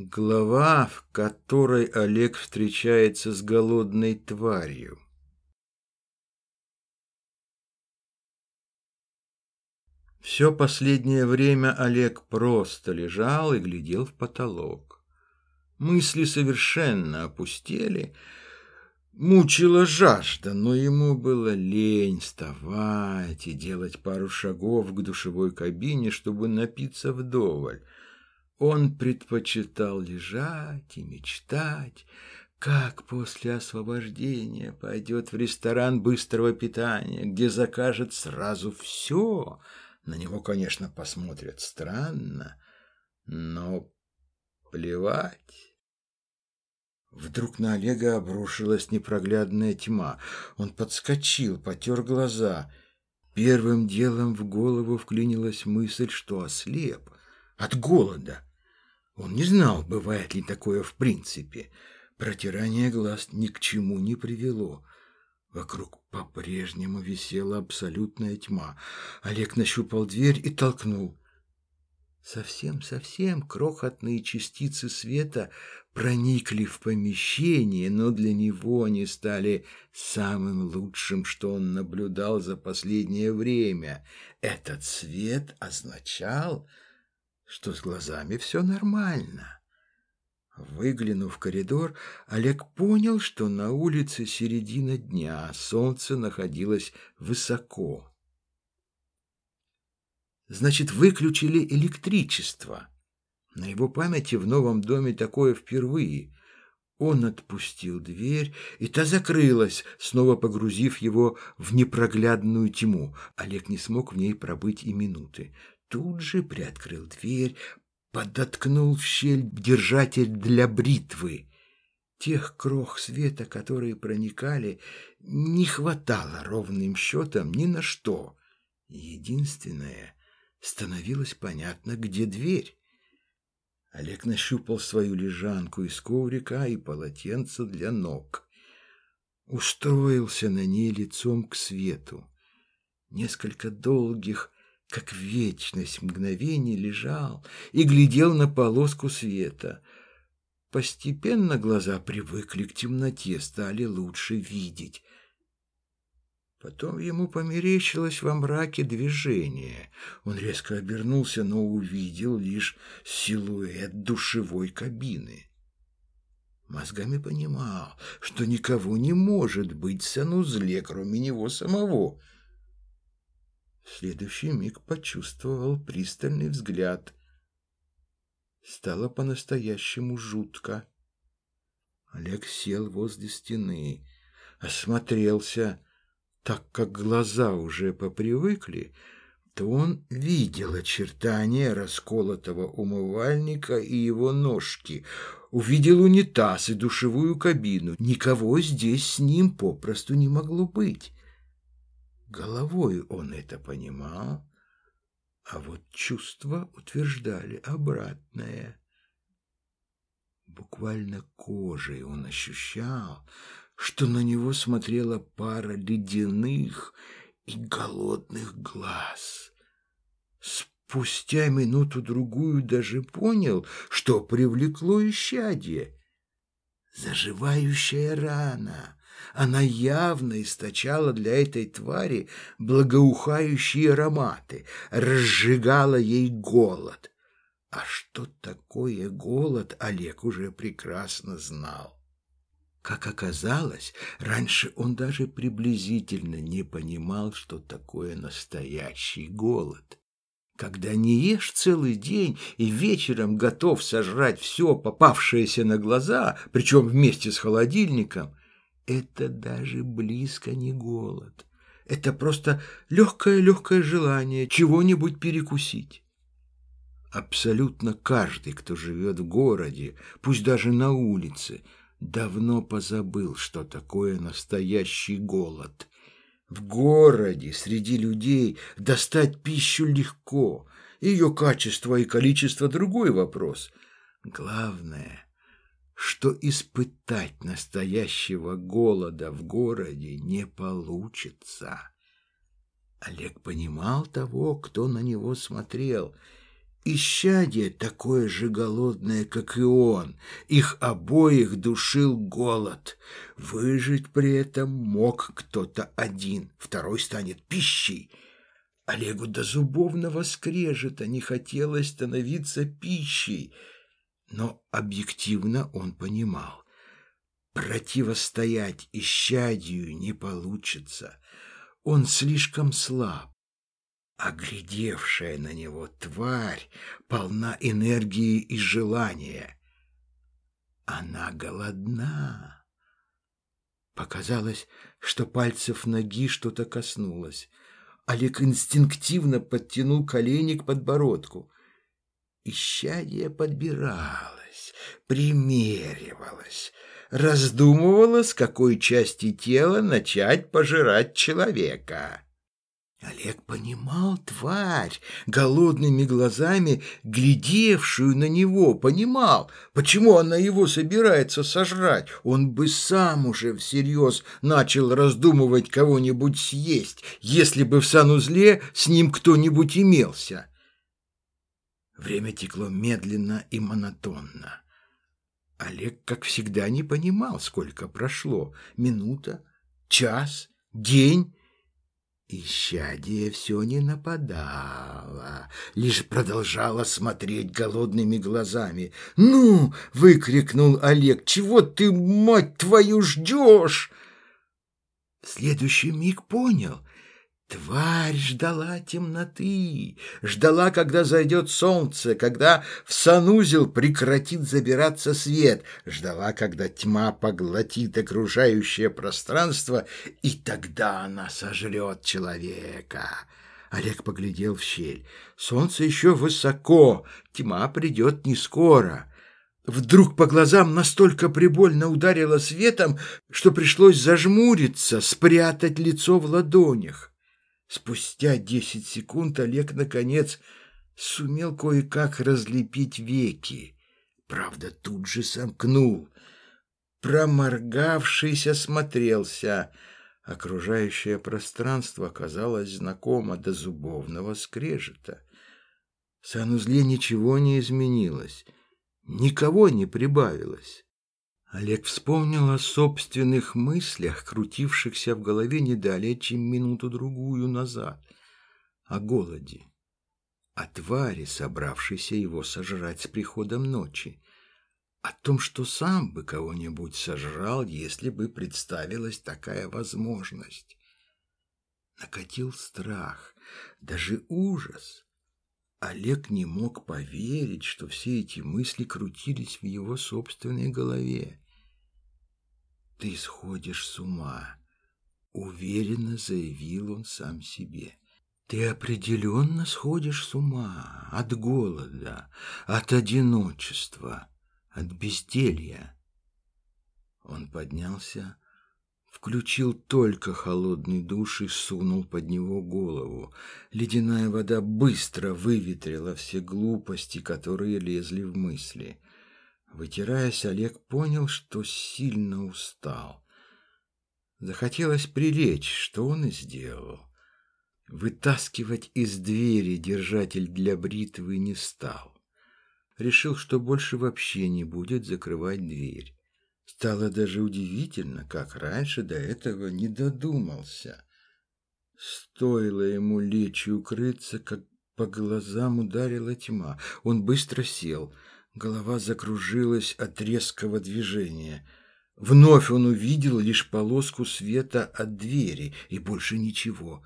Глава, в которой Олег встречается с голодной тварью. Все последнее время Олег просто лежал и глядел в потолок. Мысли совершенно опустели, мучила жажда, но ему было лень вставать и делать пару шагов к душевой кабине, чтобы напиться вдоволь. Он предпочитал лежать и мечтать, как после освобождения пойдет в ресторан быстрого питания, где закажет сразу все. На него, конечно, посмотрят странно, но плевать. Вдруг на Олега обрушилась непроглядная тьма. Он подскочил, потер глаза. Первым делом в голову вклинилась мысль, что ослеп от голода. Он не знал, бывает ли такое в принципе. Протирание глаз ни к чему не привело. Вокруг по-прежнему висела абсолютная тьма. Олег нащупал дверь и толкнул. Совсем-совсем крохотные частицы света проникли в помещение, но для него они стали самым лучшим, что он наблюдал за последнее время. Этот свет означал что с глазами все нормально. Выглянув в коридор, Олег понял, что на улице середина дня, солнце находилось высоко. Значит, выключили электричество. На его памяти в новом доме такое впервые. Он отпустил дверь, и та закрылась, снова погрузив его в непроглядную тьму. Олег не смог в ней пробыть и минуты тут же приоткрыл дверь, подоткнул в щель держатель для бритвы. Тех крох света, которые проникали, не хватало ровным счетом ни на что. Единственное, становилось понятно, где дверь. Олег нащупал свою лежанку из коврика и полотенце для ног. Устроился на ней лицом к свету. Несколько долгих, как вечность мгновений лежал и глядел на полоску света. Постепенно глаза привыкли к темноте, стали лучше видеть. Потом ему померещилось во мраке движение. Он резко обернулся, но увидел лишь силуэт душевой кабины. Мозгами понимал, что никого не может быть в санузле, кроме него самого — следующий миг почувствовал пристальный взгляд. Стало по-настоящему жутко. Олег сел возле стены, осмотрелся, так как глаза уже попривыкли, то он видел очертания расколотого умывальника и его ножки, увидел унитаз и душевую кабину. Никого здесь с ним попросту не могло быть. Головой он это понимал, а вот чувства утверждали обратное. Буквально кожей он ощущал, что на него смотрела пара ледяных и голодных глаз. Спустя минуту-другую даже понял, что привлекло исчадье. Заживающая рана — она явно источала для этой твари благоухающие ароматы, разжигала ей голод. А что такое голод, Олег уже прекрасно знал. Как оказалось, раньше он даже приблизительно не понимал, что такое настоящий голод. Когда не ешь целый день и вечером готов сожрать все попавшееся на глаза, причем вместе с холодильником, это даже близко не голод. Это просто легкое-легкое желание чего-нибудь перекусить. Абсолютно каждый, кто живет в городе, пусть даже на улице, давно позабыл, что такое настоящий голод. В городе среди людей достать пищу легко. Ее качество и количество – другой вопрос. Главное – что испытать настоящего голода в городе не получится. Олег понимал того, кто на него смотрел, Исчадие такое же голодное, как и он. Их обоих душил голод. Выжить при этом мог кто-то один, второй станет пищей. Олегу до зубовного скрежета не хотелось становиться пищей, но объективно он понимал. Противостоять исчадию не получится. Он слишком слаб. Оглядевшая на него тварь полна энергии и желания. Она голодна. Показалось, что пальцев ноги что-то коснулось. Олег инстинктивно подтянул колени к подбородку. Исчадие подбиралось, примеривалось, раздумывала, с какой части тела начать пожирать человека. Олег понимал тварь, голодными глазами глядевшую на него, понимал, почему она его собирается сожрать. Он бы сам уже всерьез начал раздумывать кого-нибудь съесть, если бы в санузле с ним кто-нибудь имелся. Время текло медленно и монотонно. Олег, как всегда, не понимал, сколько прошло. Минута, час, день Исчадие все не нападало, лишь продолжала смотреть голодными глазами. «Ну!» — выкрикнул Олег. «Чего ты, мать твою, ждешь?» В следующий миг понял — Тварь ждала темноты, ждала, когда зайдет солнце, когда в санузел прекратит забираться свет, ждала, когда тьма поглотит окружающее пространство, и тогда она сожрет человека. Олег поглядел в щель. Солнце еще высоко, тьма придет не скоро. Вдруг по глазам настолько прибольно ударило светом, что пришлось зажмуриться, спрятать лицо в ладонях. Спустя десять секунд Олег, наконец, сумел кое-как разлепить веки. Правда, тут же сомкнул. Проморгавшись, осмотрелся. Окружающее пространство оказалось знакомо до зубовного скрежета. В санузле ничего не изменилось, никого не прибавилось. Олег вспомнил о собственных мыслях, крутившихся в голове не далее, чем минуту-другую назад, о голоде, о твари, собравшейся его сожрать с приходом ночи, о том, что сам бы кого-нибудь сожрал, если бы представилась такая возможность. Накатил страх, даже ужас. Олег не мог поверить, что все эти мысли крутились в его собственной голове. «Ты сходишь с ума», — уверенно заявил он сам себе. «Ты определенно сходишь с ума от голода, от одиночества, от безделья». Он поднялся, Включил только холодный душ и сунул под него голову. Ледяная вода быстро выветрила все глупости, которые лезли в мысли. Вытираясь, Олег понял, что сильно устал. Захотелось прилечь, что он и сделал. Вытаскивать из двери держатель для бритвы не стал. Решил, что больше вообще не будет закрывать дверь. Стало даже удивительно, как раньше до этого не додумался. Стоило ему лечь и укрыться, как по глазам ударила тьма. Он быстро сел. Голова закружилась от резкого движения. Вновь он увидел лишь полоску света от двери и больше ничего.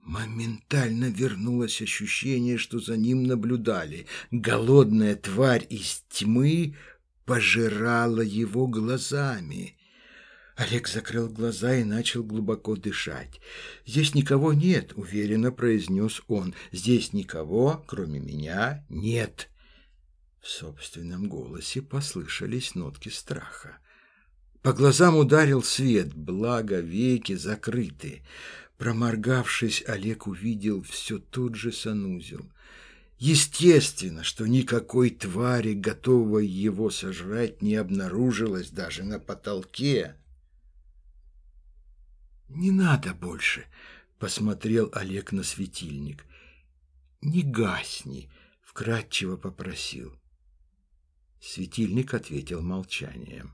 Моментально вернулось ощущение, что за ним наблюдали. Голодная тварь из тьмы пожирала его глазами. Олег закрыл глаза и начал глубоко дышать. «Здесь никого нет», — уверенно произнес он. «Здесь никого, кроме меня, нет». В собственном голосе послышались нотки страха. По глазам ударил свет, благо веки закрыты. Проморгавшись, Олег увидел все тот же санузел. Естественно, что никакой твари, готовой его сожрать, не обнаружилось даже на потолке. «Не надо больше», — посмотрел Олег на светильник. «Не гасни. вкратчиво попросил. Светильник ответил молчанием.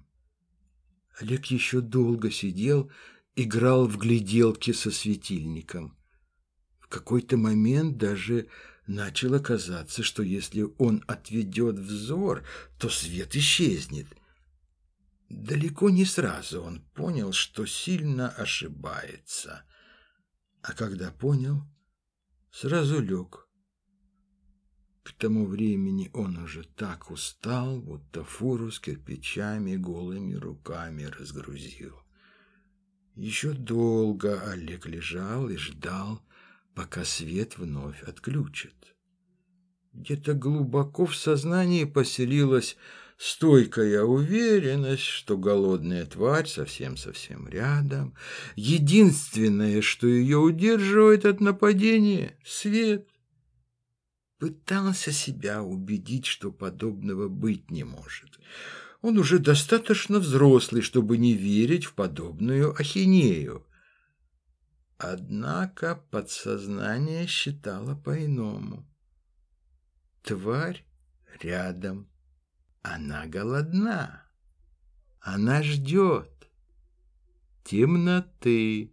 Олег еще долго сидел, играл в гляделки со светильником. В какой-то момент даже начало казаться, что если он отведет взор, то свет исчезнет. Далеко не сразу он понял, что сильно ошибается. А когда понял, сразу лег. К тому времени он уже так устал, будто фуру с кирпичами голыми руками разгрузил. Еще долго Олег лежал и ждал, пока свет вновь отключит. Где-то глубоко в сознании поселилась стойкая уверенность, что голодная тварь совсем-совсем рядом. Единственное, что ее удерживает от нападения — свет. Пытался себя убедить, что подобного быть не может. Он уже достаточно взрослый, чтобы не верить в подобную ахинею. Однако подсознание считало по-иному. Тварь рядом. Она голодна. Она ждет темноты.